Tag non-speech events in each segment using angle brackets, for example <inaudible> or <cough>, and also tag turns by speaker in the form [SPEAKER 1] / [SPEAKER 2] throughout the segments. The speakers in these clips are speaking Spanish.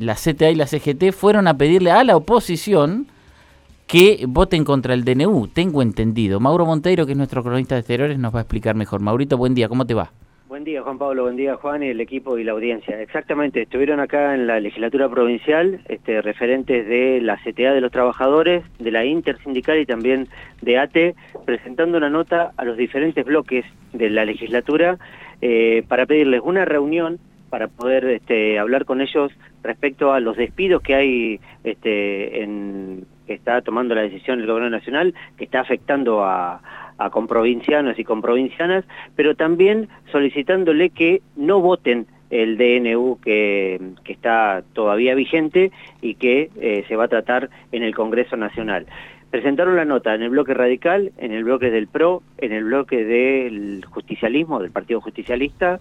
[SPEAKER 1] la CTA y la CGT fueron a pedirle a la oposición que voten contra el DNU, tengo entendido. Mauro Monteiro, que es nuestro cronista de exteriores, nos va a explicar mejor. Maurito, buen día, ¿cómo te va?
[SPEAKER 2] Buen día, Juan Pablo, buen día, Juan, y el equipo y la audiencia. Exactamente, estuvieron acá en la legislatura provincial este, referentes de la CTA de los trabajadores, de la intersindical y también de ATE, presentando una nota a los diferentes bloques de la legislatura eh, para pedirles una reunión para poder este, hablar con ellos respecto a los despidos que hay este, en, que está tomando la decisión el gobierno nacional, que está afectando a, a comprovincianos y comprovincianas, pero también solicitándole que no voten el DNU que, está todavía vigente y que eh, se va a tratar en el Congreso Nacional. Presentaron la nota en el bloque radical, en el bloque del PRO, en el bloque del justicialismo, del Partido Justicialista,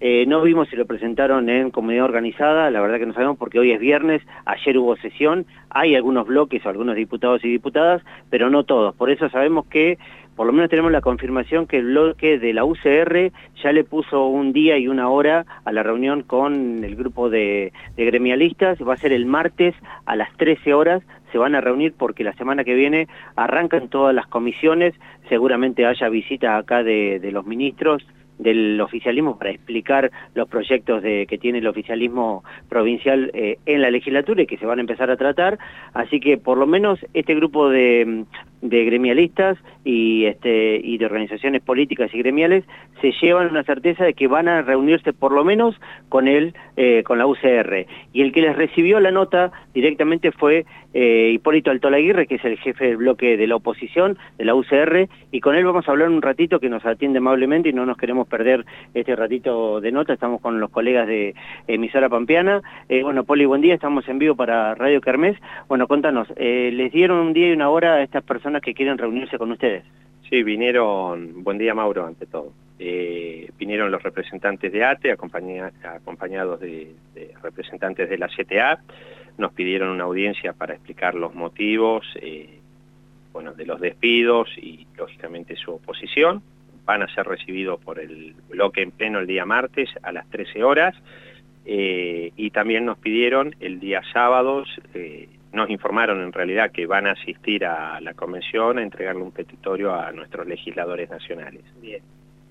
[SPEAKER 2] eh, no vimos si lo presentaron en comunidad organizada, la verdad que no sabemos porque hoy es viernes, ayer hubo sesión, hay algunos bloques o algunos diputados y diputadas, pero no todos. Por eso sabemos que por lo menos tenemos la confirmación que el bloque de la UCR ya le puso un día y una hora a la reunión con el grupo de, gremialistas, va a ser el martes a las 13 horas, se van a reunir porque la semana que viene arrancan todas las comisiones, seguramente haya visitas acá de los ministros, del oficialismo para explicar los proyectos de, que tiene el oficialismo provincial eh, en la legislatura y que se van a empezar a tratar. Así que por lo menos este grupo de, de gremialistas y, este, y de organizaciones políticas y gremiales se llevan una certeza de que van a reunirse por lo menos con él, eh, con la UCR. Y el que les recibió la nota directamente fue eh, Hipólito Altolaguirre, que es el jefe del bloque de la oposición de la UCR, y con él vamos a hablar un ratito que nos atiende amablemente y no nos queremos perder este ratito de nota, estamos con los colegas de emisora Pampeana. Eh, bueno, Poli, buen día, estamos en vivo para Radio Kermés. Bueno, contanos, eh, ¿les dieron un día y una hora a estas personas que quieren reunirse con ustedes?
[SPEAKER 3] Sí, vinieron, buen día Mauro, ante todo. Eh, vinieron los representantes de ATE, acompañados de, representantes de la CTA, nos pidieron una audiencia para explicar los motivos eh, bueno, de los despidos y lógicamente su oposición. Van a ser recibidos por el bloque en pleno el día martes a las 13 horas eh, y también nos pidieron el día sábados, nos informaron en realidad que van a asistir a la convención a entregarle un petitorio a nuestros legisladores nacionales.
[SPEAKER 2] Bien.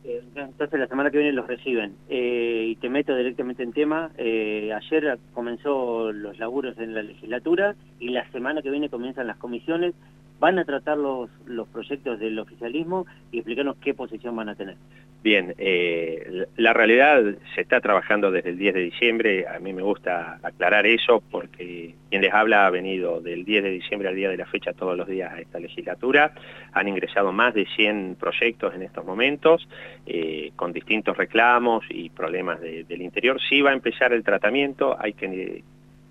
[SPEAKER 2] Eh, entonces la semana que viene los reciben. Eh, y te meto directamente en tema. Eh, ayer comenzó los laburos en la legislatura y la semana que viene comienzan las comisiones. Van a tratar los, los proyectos del oficialismo y explicarnos qué posición van a tener.
[SPEAKER 3] Bien, eh, la realidad se está trabajando desde el 10 de diciembre, a mí me gusta aclarar eso porque quien les habla ha venido del 10 de diciembre al día de la fecha todos los días a esta legislatura, han ingresado más de 100 proyectos en estos momentos eh, con distintos reclamos y problemas de, del interior. Sí va a empezar el tratamiento, hay que,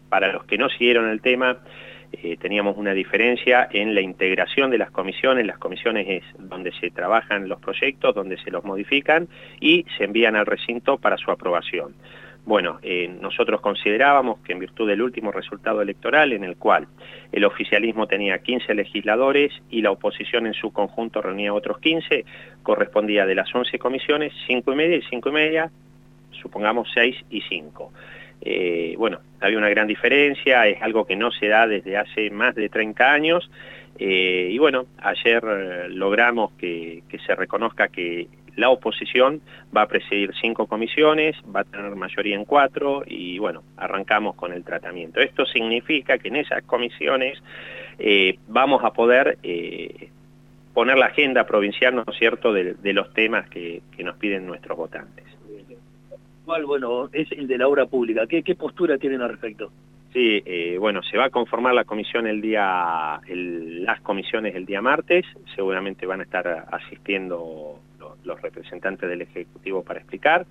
[SPEAKER 3] para los que no siguieron el tema, eh, teníamos una diferencia en la integración de las comisiones. Las comisiones es donde se trabajan los proyectos, donde se los modifican y se envían al recinto para su aprobación. Bueno, eh, nosotros considerábamos que en virtud del último resultado electoral, en el cual el oficialismo tenía 15 legisladores y la oposición en su conjunto reunía otros 15, correspondía de las 11 comisiones, 5 y media y 5 y media, supongamos 6 y 5. Eh, bueno, había una gran diferencia, es algo que no se da desde hace más de 30 años, eh, y bueno, ayer eh, logramos que, se reconozca que la oposición va a presidir cinco comisiones, va a tener mayoría en cuatro, y bueno, arrancamos con el tratamiento. Esto significa que en esas comisiones vamos a poder poner la agenda provincial, ¿no es cierto?, de, los temas que nos piden nuestros votantes
[SPEAKER 4] cual, bueno, es el de la obra pública. ¿Qué, qué postura tienen al respecto?
[SPEAKER 3] Sí, eh, bueno, se va a conformar la comisión el día, el, las comisiones el día martes, seguramente van a estar asistiendo los, los representantes del Ejecutivo para explicar.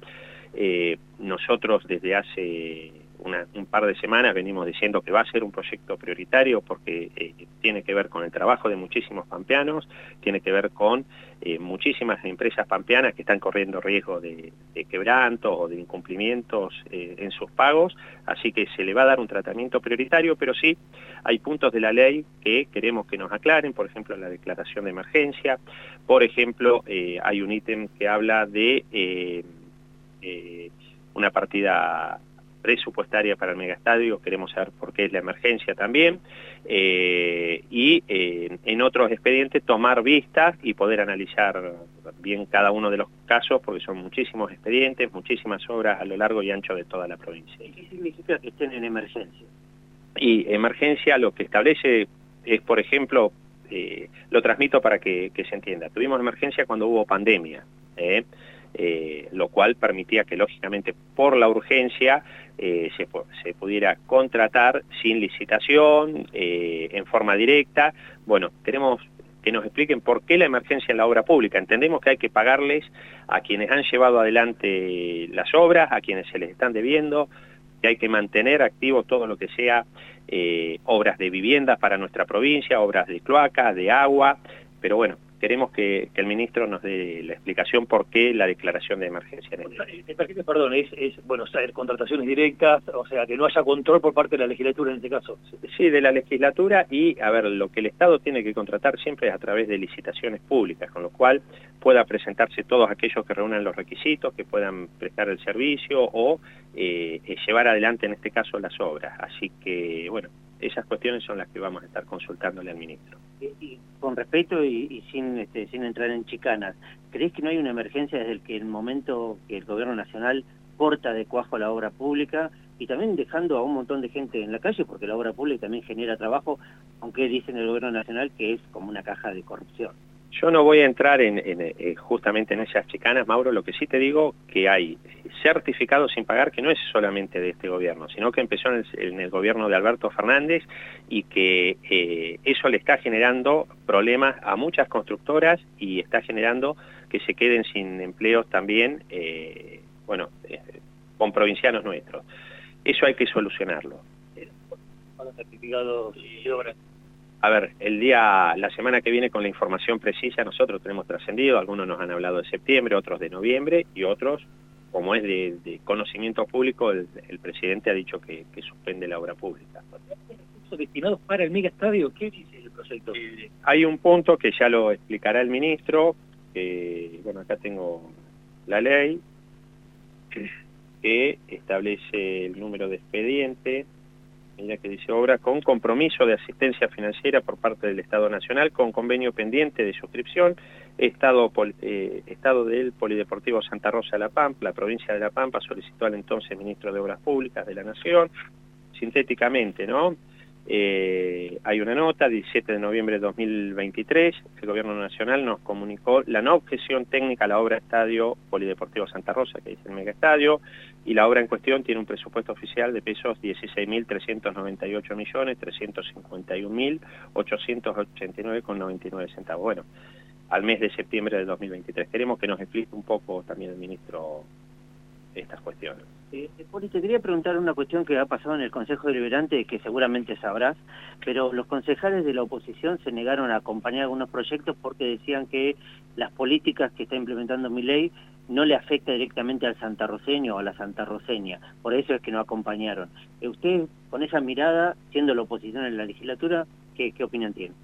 [SPEAKER 3] Eh, nosotros desde hace un par de semanas venimos diciendo que va a ser un proyecto prioritario porque eh, tiene que ver con el trabajo de muchísimos pampeanos, tiene que ver con eh, muchísimas empresas pampeanas que están corriendo riesgo de, de quebranto o de incumplimientos eh, en sus pagos, así que se le va a dar un tratamiento prioritario, pero sí hay puntos de la ley que queremos que nos aclaren, por ejemplo la declaración de emergencia, por ejemplo hay un ítem que habla de una partida presupuestaria para el megaestadio, queremos saber por qué es la emergencia también, eh, y eh, en otros expedientes tomar vistas y poder analizar bien cada uno de los casos, porque son muchísimos expedientes, muchísimas obras a lo largo y ancho de toda la provincia.
[SPEAKER 2] ¿Y qué significa que estén en emergencia?
[SPEAKER 3] Y emergencia lo que establece es, por ejemplo, eh, lo transmito para que, se entienda. Tuvimos emergencia cuando hubo pandemia, ¿eh? Eh, lo cual permitía que, lógicamente, por la urgencia, se, se, pudiera contratar sin licitación, en forma directa. Bueno, queremos que nos expliquen por qué la emergencia en la obra pública. Entendemos que hay que pagarles a quienes han llevado adelante las obras, a quienes se les están debiendo, que hay que mantener activo todo lo que sea eh, obras de vivienda para nuestra provincia, obras de cloaca, de agua, pero bueno, queremos que, el ministro nos dé la explicación por qué la declaración de emergencia. En
[SPEAKER 4] el... Perdón, es, es bueno, saber contrataciones directas, o sea, que no haya control por parte de la legislatura en este caso.
[SPEAKER 3] Sí, de la legislatura y, a ver, lo que el Estado tiene que contratar siempre es a través de licitaciones públicas, con lo cual pueda presentarse todos aquellos que reúnan los requisitos, que puedan prestar el servicio o eh, eh, llevar adelante, en este caso, las obras. Así que, bueno, esas cuestiones son las que vamos a estar consultándole al ministro.
[SPEAKER 2] Y, con respeto y, sin este, sin entrar en chicanas, ¿crees que no hay una emergencia desde que el momento que el gobierno nacional corta de cuajo la obra pública y también dejando a un montón de gente en la calle porque la obra pública también genera trabajo, aunque dicen el gobierno nacional que es como una caja de corrupción?
[SPEAKER 3] Yo no voy a entrar en, eh, justamente en esas chicanas, Mauro, lo que sí te digo que hay certificados sin pagar que no es solamente de este gobierno, sino que empezó en el, gobierno de Alberto Fernández y que eh, eso le está generando problemas a muchas constructoras y está generando que se queden sin empleos también, eh, bueno, con provincianos nuestros. Eso hay que solucionarlo. A ver, el día, la semana que viene con la información precisa, nosotros tenemos trascendido, algunos nos han hablado de septiembre, otros de noviembre y otros, como es de, conocimiento público, el, presidente ha dicho que, suspende la obra pública.
[SPEAKER 4] destinados para el megaestadio? ¿Qué dice el proyecto?
[SPEAKER 3] hay un punto que ya lo explicará el ministro, que, bueno, acá tengo la ley, que establece el número de expediente, mira que dice obra con compromiso de asistencia financiera por parte del Estado Nacional, con convenio pendiente de suscripción, Estado, eh, Estado del Polideportivo Santa Rosa de La Pampa, la provincia de La Pampa solicitó al entonces ministro de Obras Públicas de la Nación, sintéticamente, ¿no?, eh, hay una nota, 17 de noviembre de 2023, el Gobierno Nacional nos comunicó la no objeción técnica a la obra Estadio Polideportivo Santa Rosa, que dice el mega estadio, y la obra en cuestión tiene un presupuesto oficial de pesos 16.398 millones, 351.889,99 centavos. Bueno, al mes de septiembre de 2023. Queremos que nos explique un poco también el ministro estas cuestiones.
[SPEAKER 2] Eh, Poli, te quería preguntar una cuestión que ha pasado en el Consejo Deliberante, que seguramente sabrás, pero los concejales de la oposición se negaron a acompañar algunos proyectos porque decían que las políticas que está implementando mi ley no le afecta directamente al santarroceño o a la santarroceña, por eso es que no acompañaron. Eh, usted, con esa mirada, siendo la oposición en la legislatura, ¿qué, qué opinión tiene?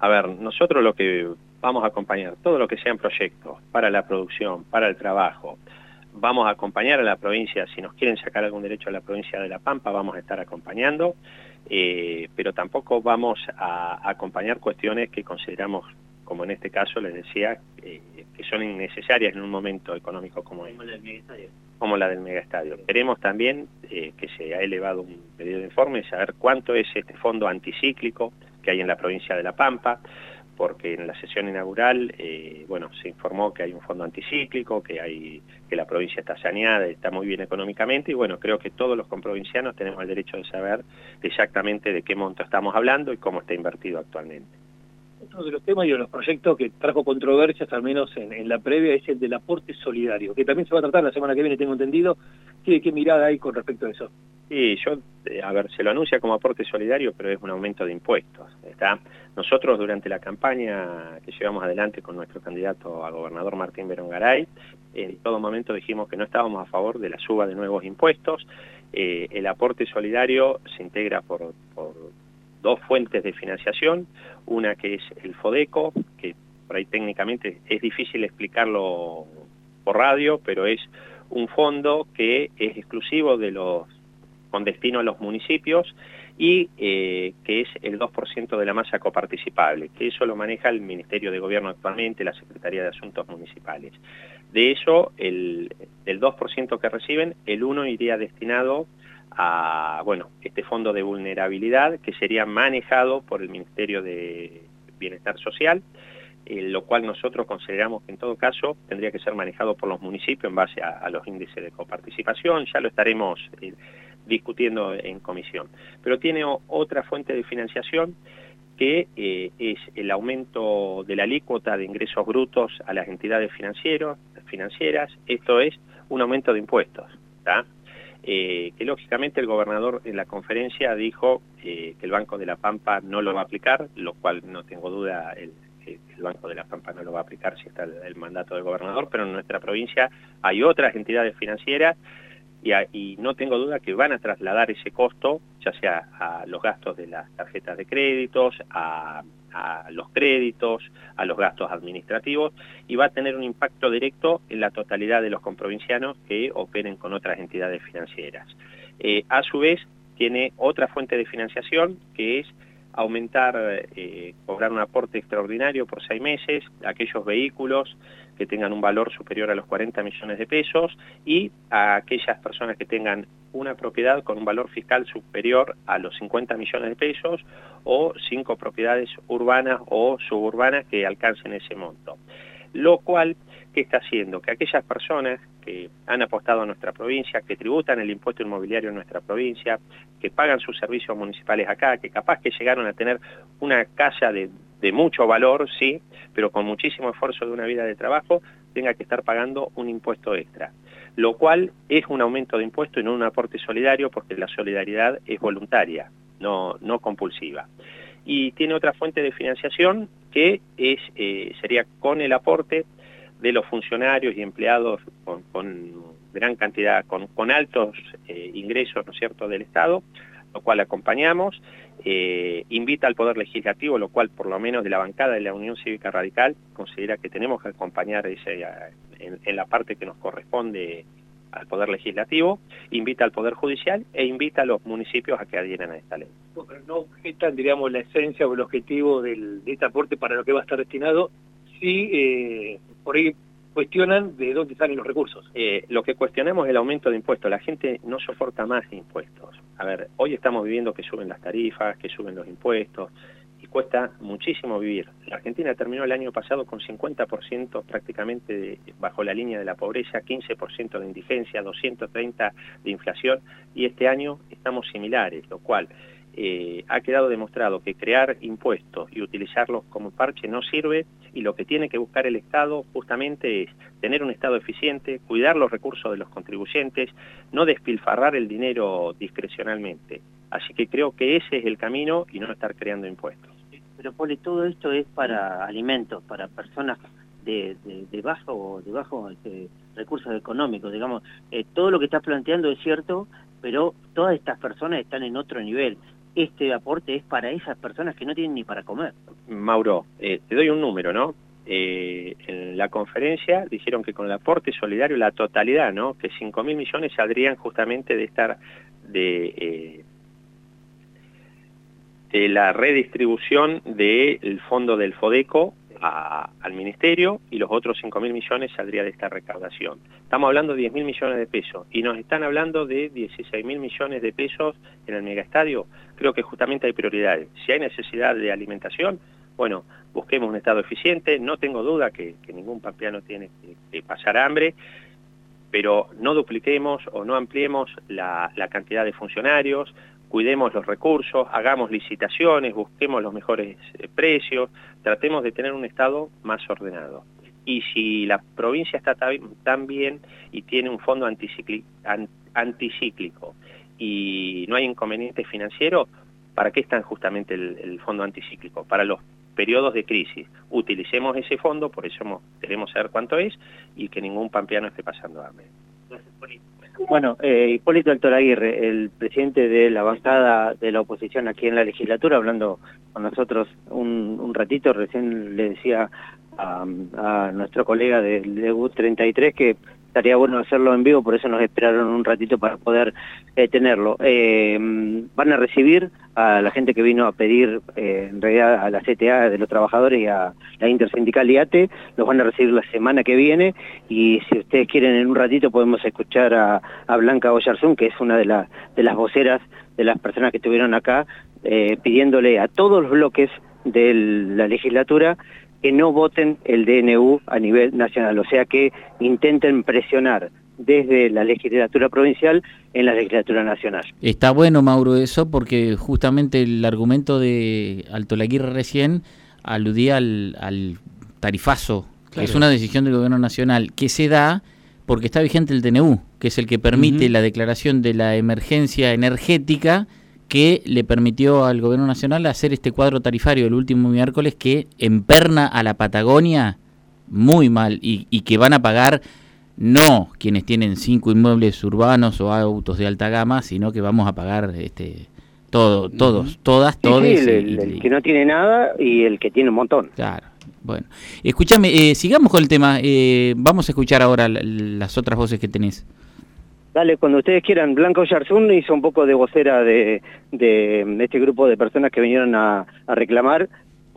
[SPEAKER 3] A ver, nosotros lo que vamos a acompañar, todo lo que sean proyectos para la producción, para el trabajo, vamos a acompañar a la provincia, si nos quieren sacar algún derecho a la provincia de La Pampa, vamos a estar acompañando, eh, pero tampoco vamos a, acompañar cuestiones que consideramos, como en este caso les decía, eh, que son innecesarias en un momento económico como, como la del megaestadio. Como la del megaestadio. Queremos también eh, que se ha elevado un pedido de informe, saber cuánto es este fondo anticíclico que hay en la provincia de La Pampa, porque en la sesión inaugural, eh, bueno, se informó que hay un fondo anticíclico, que hay que la provincia está saneada, está muy bien económicamente, y bueno, creo que todos los comprovincianos tenemos el derecho de saber exactamente de qué monto estamos hablando y cómo está invertido actualmente.
[SPEAKER 4] Otro de los temas y de los proyectos que trajo controversias, al menos en, la previa, es el del aporte solidario, que también se va a tratar la semana que viene, tengo entendido. ¿Qué, qué mirada hay con respecto a eso?
[SPEAKER 3] Sí, yo, eh, a ver, se lo anuncia como aporte solidario, pero es un aumento de impuestos. ¿está? Nosotros durante la campaña que llevamos adelante con nuestro candidato a gobernador Martín Berongaray, en todo momento dijimos que no estábamos a favor de la suba de nuevos impuestos. Eh, el aporte solidario se integra por, por dos fuentes de financiación, una que es el FODECO, que por ahí técnicamente es difícil explicarlo por radio, pero es un fondo que es exclusivo de los con destino a los municipios y eh, que es el 2% de la masa coparticipable, que eso lo maneja el Ministerio de Gobierno actualmente, la Secretaría de Asuntos Municipales. De eso, el, el 2% que reciben, el 1 iría destinado a bueno, este fondo de vulnerabilidad que sería manejado por el Ministerio de Bienestar Social, eh, lo cual nosotros consideramos que en todo caso tendría que ser manejado por los municipios en base a, los índices de coparticipación, ya lo estaremos eh, discutiendo en comisión. Pero tiene otra fuente de financiación que eh, es el aumento de la alícuota de ingresos brutos a las entidades financieras, esto es un aumento de impuestos, que lógicamente el gobernador en la conferencia dijo que el Banco de la Pampa no lo va a aplicar, lo cual no tengo duda el, el Banco de la Pampa no lo va a aplicar si está el, mandato del gobernador, pero en nuestra provincia hay otras entidades financieras y, no tengo duda que van a trasladar ese costo, ya sea a los gastos de las tarjetas de créditos, a, los créditos, a los gastos administrativos, y va a tener un impacto directo en la totalidad de los comprovincianos que operen con otras entidades financieras. Eh, a su vez, tiene otra fuente de financiación que es aumentar, eh, cobrar un aporte extraordinario por seis meses a aquellos vehículos que tengan un valor superior a los 40 millones de pesos y a aquellas personas que tengan una propiedad con un valor fiscal superior a los 50 millones de pesos o cinco propiedades urbanas o suburbanas que alcancen ese monto. Lo cual, ¿qué está haciendo? Que aquellas personas han apostado a nuestra provincia, que tributan el impuesto inmobiliario en nuestra provincia, que pagan sus servicios municipales acá, que capaz que llegaron a tener una casa de, mucho valor, sí, pero con muchísimo esfuerzo de una vida de trabajo, tenga que estar pagando un impuesto extra. Lo cual es un aumento de impuesto y no un aporte solidario porque la solidaridad es voluntaria, no, no compulsiva. Y tiene otra fuente de financiación que es, eh, sería con el aporte de los funcionarios y empleados con, gran cantidad, con, altos eh, ingresos, ¿no cierto?, del Estado, lo cual acompañamos, eh, invita al Poder Legislativo, lo cual por lo menos de la bancada de la Unión Cívica Radical considera que tenemos que acompañar ese, en, la parte que nos corresponde al Poder Legislativo, invita al Poder Judicial e invita a los municipios a que adhieran a esta ley.
[SPEAKER 4] no objetan, diríamos, la esencia o el objetivo del, de este aporte para lo que va a estar destinado, sí eh, por ahí cuestionan de dónde salen los recursos.
[SPEAKER 3] Eh, lo que cuestionamos es el aumento de impuestos. La gente no soporta más impuestos. A ver, hoy estamos viviendo que suben las tarifas, que suben los impuestos y cuesta muchísimo vivir. La Argentina terminó el año pasado con 50% prácticamente bajo la línea de la pobreza, 15% de indigencia, 230 de inflación y este año estamos similares, lo cual eh, ha quedado demostrado que crear impuestos y utilizarlos como parche no sirve y lo que tiene que buscar el Estado justamente es tener un Estado eficiente, cuidar los recursos de los contribuyentes, no despilfarrar el dinero discrecionalmente. Así que creo que ese es el camino y no estar creando impuestos.
[SPEAKER 2] Pero Poli, todo esto es para alimentos, para personas de, de, bajo, de bajo este, recursos económicos, digamos. Eh, todo lo que estás planteando es cierto, pero todas estas personas están en otro nivel este aporte es para esas personas que no tienen ni para comer.
[SPEAKER 3] Mauro, eh, te doy un número, ¿no? Eh, en la conferencia dijeron que con el aporte solidario la totalidad, ¿no? Que 5 mil millones saldrían justamente de estar de, eh, de la redistribución del fondo del FODECO al ministerio y los otros 5 mil millones saldría de esta recaudación. Estamos hablando de 10 mil millones de pesos y nos están hablando de 16 mil millones de pesos en el megaestadio. Creo que justamente hay prioridades. Si hay necesidad de alimentación, bueno, busquemos un Estado eficiente. No tengo duda que, ningún pampeano tiene que, pasar hambre, pero no dupliquemos o no ampliemos la cantidad de funcionarios, cuidemos los recursos, hagamos licitaciones, busquemos los mejores eh, precios, tratemos de tener un Estado más ordenado. Y si la provincia está tan bien y tiene un fondo anticíclico y no hay inconveniente financiero, ¿para qué está justamente el, fondo anticíclico? Para los periodos de crisis. Utilicemos ese fondo, por eso queremos saber cuánto es y que ningún pampeano esté pasando hambre. Gracias,
[SPEAKER 2] bueno, eh, Hipólito Héctor Aguirre, el presidente de la bancada de la oposición aquí en la legislatura, hablando con nosotros un, ratito, recién le decía a, nuestro colega del DEU 33 que estaría bueno hacerlo en vivo, por eso nos esperaron un ratito para poder eh, tenerlo. Eh, van a recibir a la gente que vino a pedir, eh, en realidad a la CTA de los trabajadores y a la Intersindical IATE, los van a recibir la semana que viene y si ustedes quieren en un ratito podemos escuchar a, Blanca Oyarzún, que es una de, de las voceras de las personas que estuvieron acá, pidiéndole a todos los bloques de la legislatura que no voten el DNU a nivel nacional, o sea que intenten presionar desde la legislatura provincial en la legislatura nacional.
[SPEAKER 1] Está bueno, Mauro, eso, porque justamente el argumento de Alto Laguirre recién aludía al, tarifazo, que es una decisión del gobierno nacional, que se da porque está vigente el DNU, que es el que permite la declaración de la emergencia energética que le permitió al gobierno nacional hacer este cuadro tarifario el último miércoles que emperna a la Patagonia muy mal y, que van a pagar no quienes tienen cinco inmuebles urbanos o autos de alta gama, sino que vamos a pagar este todo, todos, todas, todos.
[SPEAKER 2] el, que no tiene nada y el que tiene un montón.
[SPEAKER 1] Claro. Bueno, escúchame, eh, sigamos con el tema. Eh, vamos a escuchar ahora las otras voces que tenés.
[SPEAKER 2] Dale, cuando ustedes quieran. Blanca Oyarzún hizo un poco de vocera de, de, este grupo de personas que vinieron a, a reclamar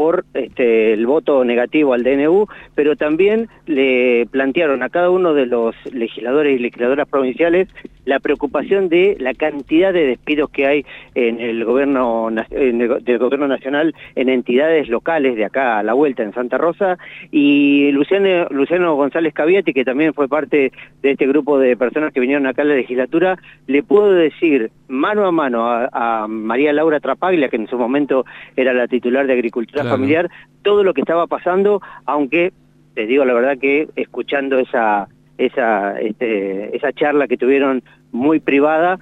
[SPEAKER 2] por este, el voto negativo al DNU, pero también le plantearon a cada uno de los legisladores y legisladoras provinciales la preocupación de la cantidad de despidos que hay en el gobierno del gobierno nacional en entidades locales de acá a la vuelta en Santa Rosa y Luciano, González Caviati que también fue parte de este grupo de personas que vinieron acá a la legislatura le puedo decir mano a mano a, María Laura Trapaglia que en su momento era la titular de Agricultura Familiar todo lo que estaba pasando aunque te digo la verdad que escuchando esa esa, este, esa charla que tuvieron muy privada,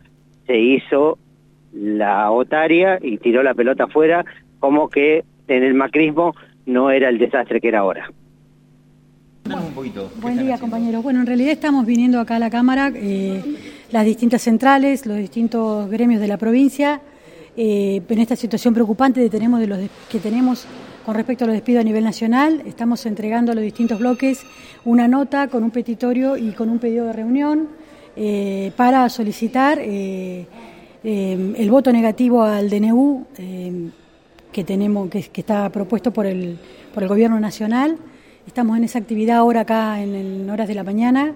[SPEAKER 2] se hizo la otaria y tiró la pelota afuera, como que en el macrismo no era el desastre que era ahora.
[SPEAKER 5] Buen día, compañeros. Bueno, en realidad estamos viniendo acá a la Cámara, eh, las distintas centrales, los distintos gremios de la provincia, eh, en esta situación preocupante que tenemos, con respecto a los despidos a nivel nacional. Estamos entregando a los distintos bloques una nota con un petitorio y con un pedido de reunión eh, para solicitar eh, el voto negativo al DNU que tenemos que, está propuesto por el, por el Gobierno Nacional. Estamos en esa actividad ahora acá en horas de la mañana,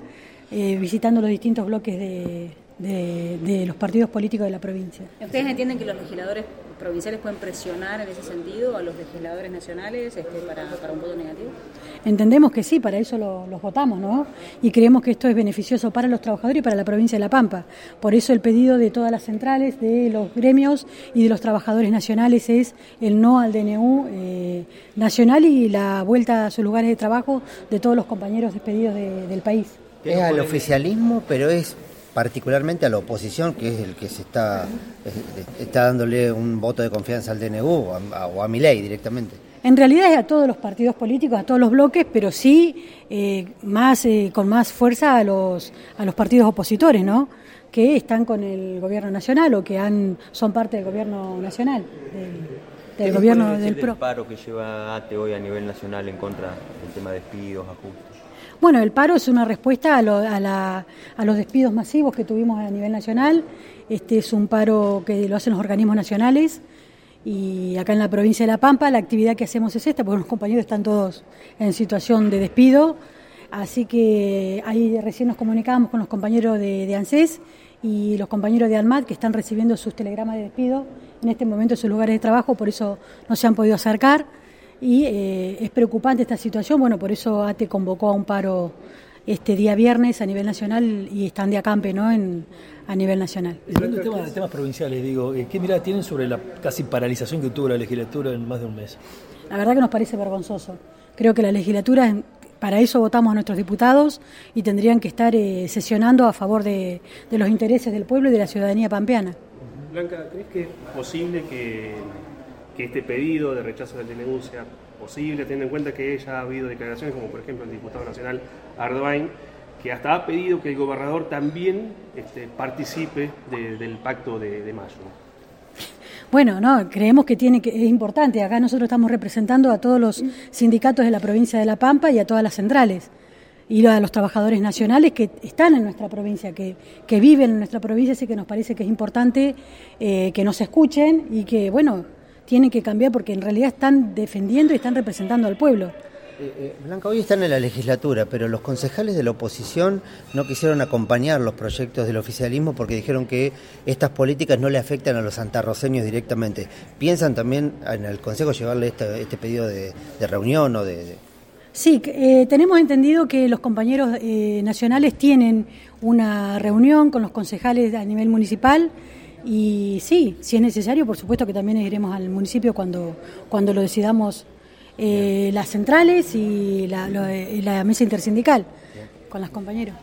[SPEAKER 5] visitando los distintos bloques de, de, los partidos políticos de la provincia.
[SPEAKER 6] ¿Ustedes entienden que los legisladores provinciales pueden presionar en ese sentido a los legisladores nacionales este, para, un voto negativo?
[SPEAKER 5] Entendemos que sí, para eso los votamos, ¿no? Y creemos que esto es beneficioso para los trabajadores y para la provincia de La Pampa. Por eso el pedido de todas las centrales, de los gremios y de los trabajadores nacionales es el no al DNU eh, nacional y la vuelta a sus lugares de trabajo de todos los compañeros despedidos del país.
[SPEAKER 7] Es al oficialismo, pero es particularmente a la oposición, que es el que se está, está dándole un voto de confianza al DNU o a, o mi ley directamente.
[SPEAKER 5] En realidad es a todos los partidos políticos, a todos los bloques, pero sí eh, más eh, con más fuerza a los a los partidos opositores, ¿no? Que están con el gobierno nacional o que han son parte del gobierno nacional, del, gobierno del PRO.
[SPEAKER 8] el paro que lleva ATE hoy a nivel nacional en contra del tema de despidos, ajustes?
[SPEAKER 5] Bueno, el paro es una respuesta a, los despidos masivos que tuvimos a nivel nacional. Este es un paro que lo hacen los organismos nacionales y acá en la provincia de La Pampa la actividad que hacemos es esta, porque los compañeros están todos en situación de despido. Así que ahí recién nos comunicábamos con los compañeros de, de ANSES y los compañeros de ALMAT que están recibiendo sus telegramas de despido en este momento en sus lugares de trabajo, por eso no se han podido acercar y eh, es preocupante esta situación, bueno, por eso ATE convocó a un paro este día viernes a nivel nacional y están de acampe ¿no? en, a nivel nacional.
[SPEAKER 9] hablando de temas, provinciales, digo, eh, ¿qué mirada tienen sobre la casi paralización que tuvo la legislatura en más de un mes?
[SPEAKER 5] La verdad que nos parece vergonzoso. Creo que la legislatura, para eso votamos a nuestros diputados y tendrían que estar eh, sesionando a favor de, de los intereses del pueblo y de la ciudadanía pampeana.
[SPEAKER 10] Blanca, ¿crees que es posible que que este pedido de rechazo del DNU sea posible, teniendo en cuenta que ya ha habido declaraciones, como por ejemplo el diputado nacional Ardoain, que hasta ha pedido que el gobernador también este, participe del pacto de, mayo.
[SPEAKER 5] Bueno, no, creemos que tiene que es importante. Acá nosotros estamos representando a todos los sindicatos de la provincia de La Pampa y a todas las centrales. y a los trabajadores nacionales que están en nuestra provincia, que, que viven en nuestra provincia, así que nos parece que es importante eh, que nos escuchen y que, bueno, tienen que cambiar porque en realidad están defendiendo y están representando al pueblo.
[SPEAKER 7] Eh, eh, Blanca, hoy están en la legislatura, pero los concejales de la oposición no quisieron acompañar los proyectos del oficialismo porque dijeron que estas políticas no le afectan a los santarroceños directamente. ¿Piensan también en el Consejo llevarle este, este pedido de, de reunión o de, de...
[SPEAKER 5] Sí, eh, tenemos entendido que los compañeros eh, nacionales tienen una reunión con los concejales a nivel municipal y sí, si es necesario, por supuesto que también iremos al municipio cuando, cuando lo decidamos eh, las centrales y la, lo- y la mesa intersindical con los compañeros.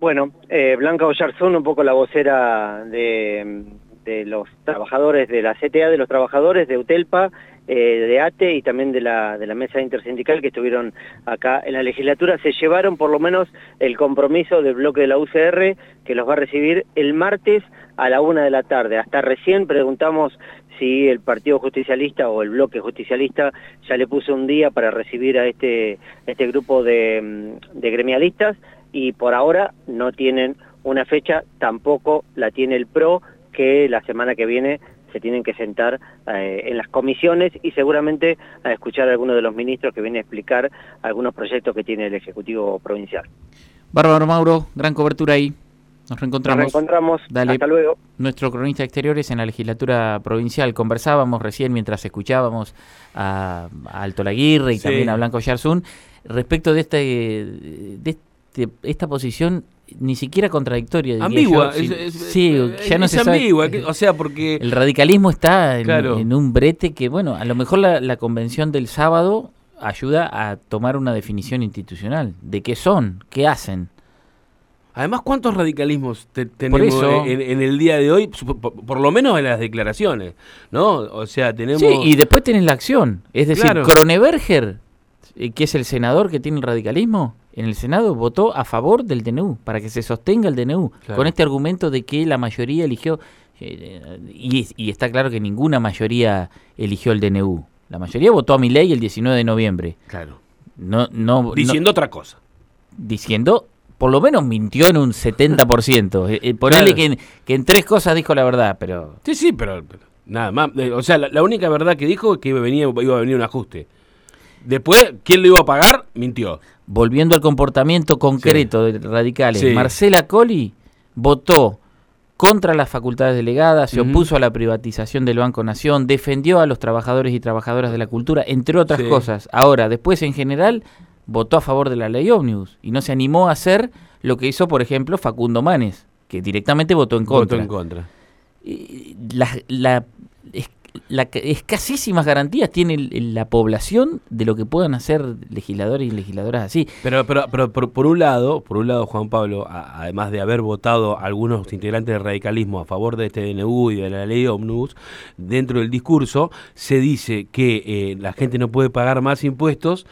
[SPEAKER 2] Bueno, eh, Blanca Oyarzún, un poco la vocera de, de los trabajadores de la CTA, de los trabajadores de UTELPA, eh, de ATE y también de la, de la mesa intersindical que estuvieron acá en la legislatura, se llevaron por lo menos el compromiso del bloque de la UCR que los va a recibir el martes a la una de la tarde. Hasta recién preguntamos si el Partido Justicialista o el bloque justicialista ya le puso un día para recibir a este, este grupo de, mm, de gremialistas y por ahora no tienen una fecha, tampoco la tiene el PRO, que la semana que viene se tienen que sentar eh, en las comisiones y seguramente a escuchar a algunos de los ministros que vienen a explicar algunos proyectos que tiene el Ejecutivo Provincial.
[SPEAKER 1] Bárbaro Mauro, gran cobertura ahí. Nos reencontramos.
[SPEAKER 2] Nos reencontramos.
[SPEAKER 1] Dale.
[SPEAKER 2] Hasta luego.
[SPEAKER 1] Nuestro cronista de exteriores en la legislatura provincial. Conversábamos recién mientras escuchábamos a, a Alto Laguirre y
[SPEAKER 11] Sí.
[SPEAKER 1] también a Blanco Yarzún respecto de, este, de este- esta posición ni siquiera contradictoria.
[SPEAKER 11] Ambigua,
[SPEAKER 1] yo.
[SPEAKER 11] es-
[SPEAKER 1] Sí,
[SPEAKER 11] es-
[SPEAKER 1] sí, ya no
[SPEAKER 11] es
[SPEAKER 1] se sabe.
[SPEAKER 11] ambigua, que- o sea, porque...
[SPEAKER 1] El radicalismo está en,
[SPEAKER 11] Claro.
[SPEAKER 1] en un brete que, bueno, a lo mejor la, la convención del sábado ayuda a tomar una definición institucional de qué son, qué hacen.
[SPEAKER 11] Además, ¿cuántos radicalismos te- tenemos
[SPEAKER 1] eso-
[SPEAKER 11] en, en el día de hoy? Por, lo menos en las declaraciones, ¿no? O sea, tenemos...
[SPEAKER 1] Sí, y después tenés la acción. Es decir. Kroneberger, eh, que es el senador que tiene el radicalismo, en el Senado votó a favor del DNU, para que se sostenga el DNU,
[SPEAKER 11] Claro.
[SPEAKER 1] con este argumento de que la mayoría eligió, eh, y, y está claro que ninguna mayoría eligió el DNU. La mayoría votó a mi ley el 19 de noviembre.
[SPEAKER 11] Claro.
[SPEAKER 1] No, no,
[SPEAKER 11] Diciendo
[SPEAKER 1] no-
[SPEAKER 11] otra cosa.
[SPEAKER 1] diciendo, por lo menos mintió en un 70%. Eh, eh, ponele
[SPEAKER 11] Claro.
[SPEAKER 1] que, en, que en tres cosas dijo la verdad, pero
[SPEAKER 11] Sí, sí, pero, pero nada más. Eh, O sea, la, la única verdad que dijo es que venía, iba a venir un ajuste. Después, ¿quién lo iba a pagar? Mintió.
[SPEAKER 1] Volviendo al comportamiento concreto de radicales,
[SPEAKER 11] Sí.
[SPEAKER 1] Marcela Colli votó contra las facultades delegadas, se opuso a la privatización del Banco Nación, defendió a los trabajadores y trabajadoras de la cultura, entre otras
[SPEAKER 11] Sí.
[SPEAKER 1] cosas. Ahora, después en general, votó a favor de la ley Omnibus y no se animó a hacer lo que hizo, por ejemplo, Facundo Manes, que directamente votó en contra.
[SPEAKER 11] Votó en contra.
[SPEAKER 1] La, la- la- escasísimas garantías tiene la población de lo que puedan hacer legisladores y legisladoras así.
[SPEAKER 11] Pero, pero, pero por, un lado, por un lado, Juan Pablo, además de haber votado algunos integrantes del radicalismo a favor de este DNU y de la ley Omnibus, dentro del discurso se dice que eh, la gente no puede pagar más impuestos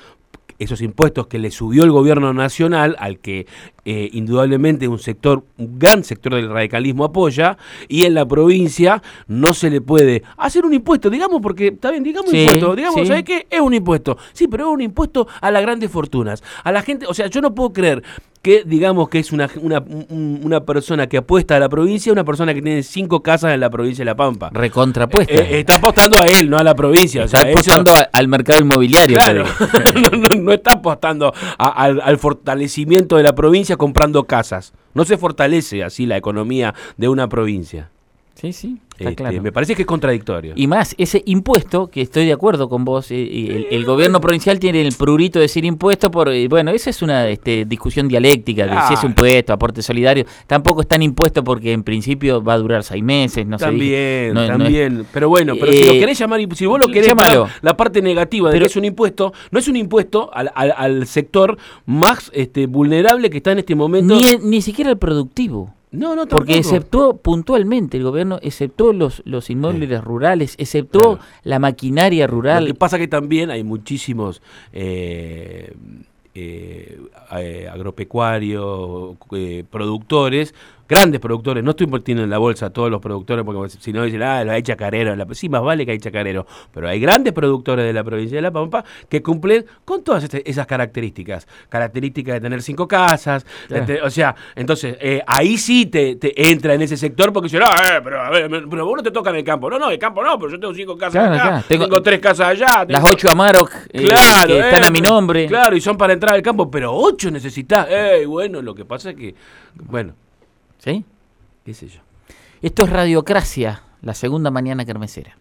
[SPEAKER 11] esos impuestos que le subió el gobierno nacional, al que eh, indudablemente un sector, un gran sector del radicalismo apoya, y en la provincia no se le puede hacer un impuesto, digamos, porque está bien, digamos
[SPEAKER 1] Sí,
[SPEAKER 11] impuesto, digamos,
[SPEAKER 1] sí.
[SPEAKER 11] ¿sabes qué? Es un impuesto, sí, pero es un impuesto a las grandes fortunas, a la gente, o sea, yo no puedo creer que digamos que es una, una, un- una persona que apuesta a la provincia, una persona que tiene cinco casas en la provincia de La Pampa.
[SPEAKER 1] Recontrapuesta.
[SPEAKER 11] Eh, eh, está apostando a él, no a la provincia. o
[SPEAKER 1] Está
[SPEAKER 11] sea,
[SPEAKER 1] apostando al mercado inmobiliario.
[SPEAKER 11] Claro, <laughs> no, no- no está apostando a- al, al fortalecimiento de la provincia comprando casas. No se fortalece así la economía de una provincia.
[SPEAKER 1] Sí, sí, está
[SPEAKER 11] Este,
[SPEAKER 1] claro.
[SPEAKER 11] Me parece que es contradictorio.
[SPEAKER 1] Y más, ese impuesto, que estoy de acuerdo con vos, eh, y el, el gobierno provincial tiene el prurito de decir impuesto, por, eh, bueno, esa es una este, discusión dialéctica, de si es
[SPEAKER 11] Claro.
[SPEAKER 1] impuesto, aporte solidario, tampoco es tan impuesto porque en principio va a durar seis meses, no sé.
[SPEAKER 11] también,
[SPEAKER 1] no- no es-
[SPEAKER 11] también. pero bueno, pero si
[SPEAKER 1] Eh,
[SPEAKER 11] lo querés llamar, si vos lo querés
[SPEAKER 1] llámalo.
[SPEAKER 11] ver la parte negativa de
[SPEAKER 1] Pero-
[SPEAKER 11] que es un impuesto, no es un impuesto al, al- al sector más este, vulnerable que está en este momento.
[SPEAKER 1] Ni, ni siquiera el productivo.
[SPEAKER 11] No, no,
[SPEAKER 1] Porque
[SPEAKER 11] tampoco.
[SPEAKER 1] exceptuó puntualmente el gobierno, exceptuó los, los inmuebles rurales, exceptuó
[SPEAKER 11] Claro.
[SPEAKER 1] la maquinaria rural.
[SPEAKER 11] Lo que pasa que también hay muchísimos eh, eh, agropecuarios, eh, productores, grandes productores, no estoy metiendo en la bolsa a todos los productores, porque si no dicen, ah, hay chacarero, la, sí, más vale que hay chacarero, pero hay grandes productores de la provincia de La Pampa que cumplen con todas este, esas características, características de tener cinco casas, o sea, entonces, eh, ahí sí te, entra en ese sector porque dice, no, eh, pero, a ver, pero vos no te toca en el campo, no, no, el campo no, pero yo tengo cinco casas acá, Tengo, tres casas allá.
[SPEAKER 1] Las ocho Amarok eh, que están a mi nombre.
[SPEAKER 11] Claro, y son para entrar al campo, pero ocho necesitas. Eh, bueno, lo que pasa es que, bueno.
[SPEAKER 1] ¿Sí?
[SPEAKER 11] ¿Qué sé yo?
[SPEAKER 1] Esto es Radiocracia, la segunda mañana kermesera.